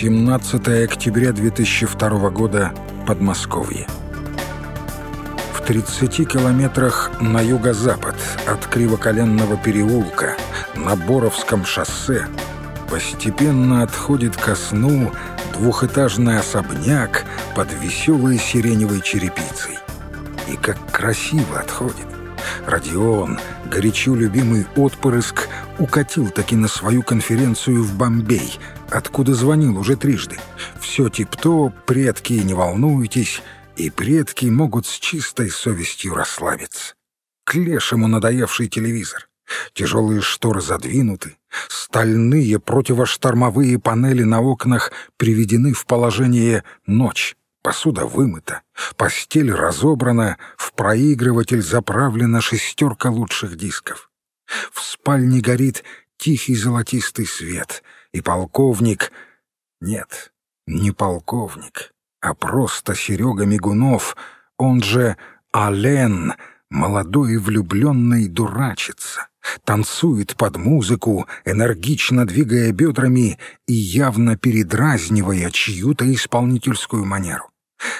17 октября 2002 года, Подмосковье. В 30 километрах на юго-запад от Кривоколенного переулка на Боровском шоссе постепенно отходит ко сну двухэтажный особняк под веселой сиреневой черепицей. И как красиво отходит. Родион, горячо любимый отпрыск, укатил таки на свою конференцию в Бомбей, откуда звонил уже трижды. Все тип-топ, предки, не волнуйтесь, и предки могут с чистой совестью расслабиться. К лешему надоевший телевизор. Тяжелые шторы задвинуты, стальные противоштормовые панели на окнах приведены в положение «ночь». Посуда вымыта, постель разобрана, в проигрыватель заправлена шестерка лучших дисков. В спальне горит тихий золотистый свет, и полковник... Нет, не полковник, а просто Серега Мигунов, он же Ален, молодой влюбленный дурачится, танцует под музыку, энергично двигая бедрами и явно передразнивая чью-то исполнительскую манеру.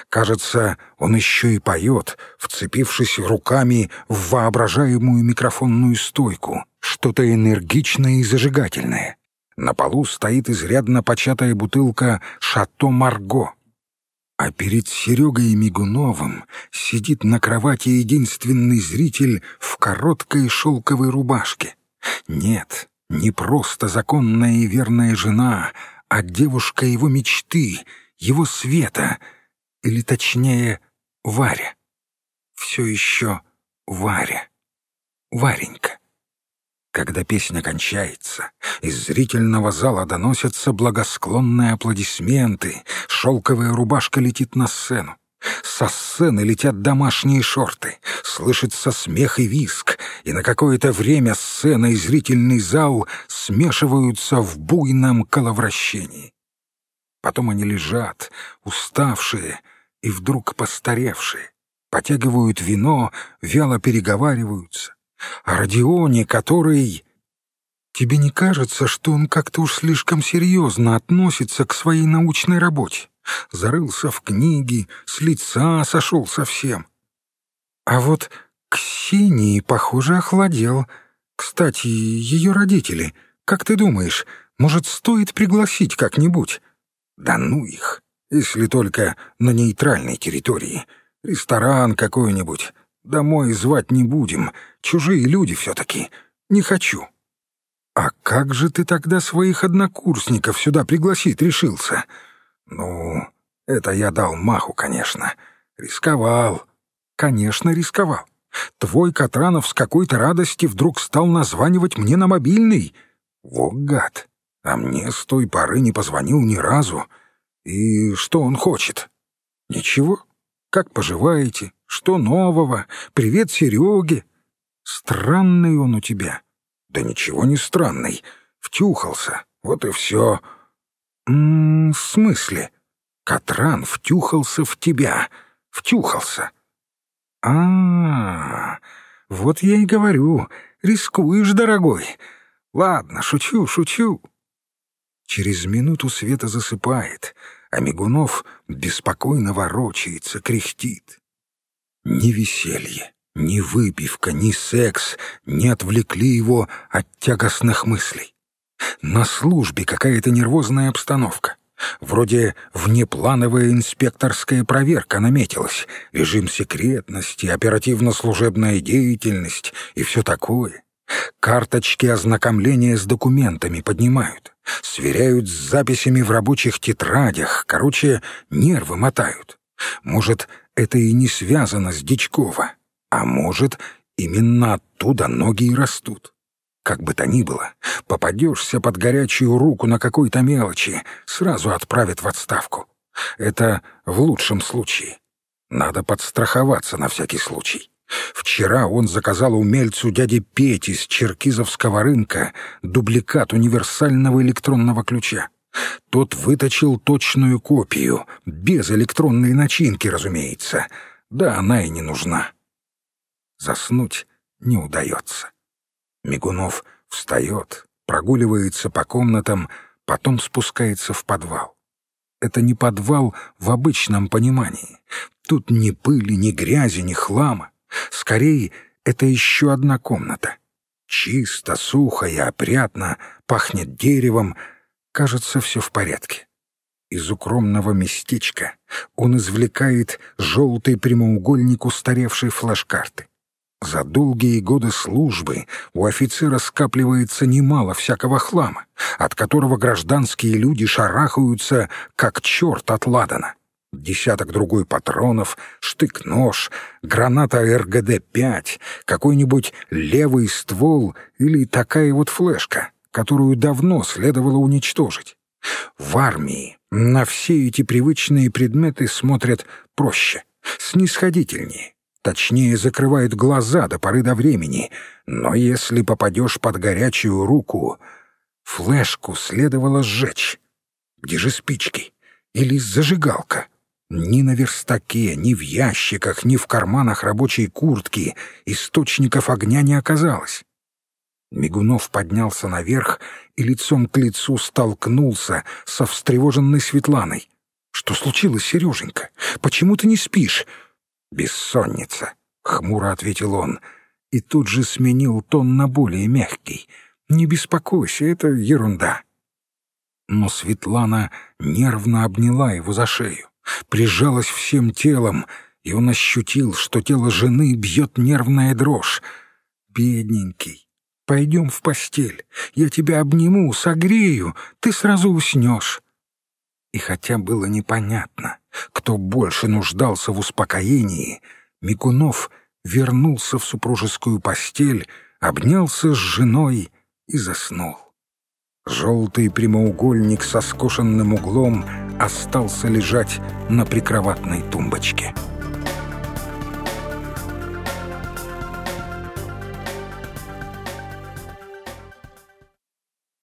Кажется, он еще и поет, вцепившись руками в воображаемую микрофонную стойку, что-то энергичное и зажигательное. На полу стоит изрядно початая бутылка «Шато Марго». А перед Серегой Мигуновым сидит на кровати единственный зритель в короткой шелковой рубашке. Нет, не просто законная и верная жена, а девушка его мечты, его света — или точнее Варя. Все еще Варя. Варенька. Когда песня кончается, из зрительного зала доносятся благосклонные аплодисменты, шелковая рубашка летит на сцену. Со сцены летят домашние шорты, слышится смех и виск, и на какое-то время сцена и зрительный зал смешиваются в буйном коловращении. Потом они лежат, уставшие и вдруг постаревшие, потягивают вино, вяло переговариваются. А Родионе, который... Тебе не кажется, что он как-то уж слишком серьезно относится к своей научной работе? Зарылся в книги, с лица сошел совсем. А вот Ксении, похоже, охладел. Кстати, ее родители, как ты думаешь, может, стоит пригласить как-нибудь? Да ну их, если только на нейтральной территории. Ресторан какой-нибудь. Домой звать не будем. Чужие люди все-таки. Не хочу. А как же ты тогда своих однокурсников сюда пригласить решился? Ну, это я дал маху, конечно. Рисковал. Конечно, рисковал. Твой Катранов с какой-то радости вдруг стал названивать мне на мобильный. Во гад! а мне с той поры не позвонил ни разу. И что он хочет? Ничего. Как поживаете? Что нового? Привет Сереге. Странный он у тебя. Да ничего не странный. Втюхался. Вот и все. М -м, в смысле? Катран втюхался в тебя. Втюхался. А, -а, а, вот я и говорю. Рискуешь, дорогой. Ладно, шучу, шучу. Через минуту Света засыпает, а Мигунов беспокойно ворочается, кряхтит. Ни веселье, ни выпивка, ни секс не отвлекли его от тягостных мыслей. На службе какая-то нервозная обстановка. Вроде внеплановая инспекторская проверка наметилась, режим секретности, оперативно-служебная деятельность и все такое. Карточки ознакомления с документами поднимают, сверяют с записями в рабочих тетрадях, короче, нервы мотают. Может, это и не связано с Дичкова, а может, именно оттуда ноги и растут. Как бы то ни было, попадешься под горячую руку на какой-то мелочи, сразу отправят в отставку. Это в лучшем случае. Надо подстраховаться на всякий случай. Вчера он заказал умельцу дяди Пети с черкизовского рынка дубликат универсального электронного ключа. Тот выточил точную копию, без электронной начинки, разумеется. Да она и не нужна. Заснуть не удается. Мигунов встает, прогуливается по комнатам, потом спускается в подвал. Это не подвал в обычном понимании. Тут ни пыли, ни грязи, ни хлама. Скорее, это еще одна комната. Чисто, сухо и опрятно, пахнет деревом. Кажется, все в порядке. Из укромного местечка он извлекает желтый прямоугольник устаревшей флеш-карты. За долгие годы службы у офицера скапливается немало всякого хлама, от которого гражданские люди шарахаются, как черт от ладана. Десяток другой патронов, штык-нож, граната РГД-5, какой-нибудь левый ствол или такая вот флешка, которую давно следовало уничтожить. В армии на все эти привычные предметы смотрят проще, снисходительнее, точнее закрывают глаза до поры до времени, но если попадешь под горячую руку, флешку следовало сжечь. Где же спички? Или зажигалка? Ни на верстаке, ни в ящиках, ни в карманах рабочей куртки источников огня не оказалось. Мигунов поднялся наверх и лицом к лицу столкнулся со встревоженной Светланой. «Что случилось, Сереженька? Почему ты не спишь?» «Бессонница», — хмуро ответил он, и тут же сменил тон на более мягкий. «Не беспокойся, это ерунда». Но Светлана нервно обняла его за шею прижалась всем телом, и он ощутил, что тело жены бьет нервная дрожь. «Бедненький, пойдем в постель, я тебя обниму, согрею, ты сразу уснешь». И хотя было непонятно, кто больше нуждался в успокоении, Микунов вернулся в супружескую постель, обнялся с женой и заснул. Желтый прямоугольник со скошенным углом остался лежать на прикроватной тумбочке.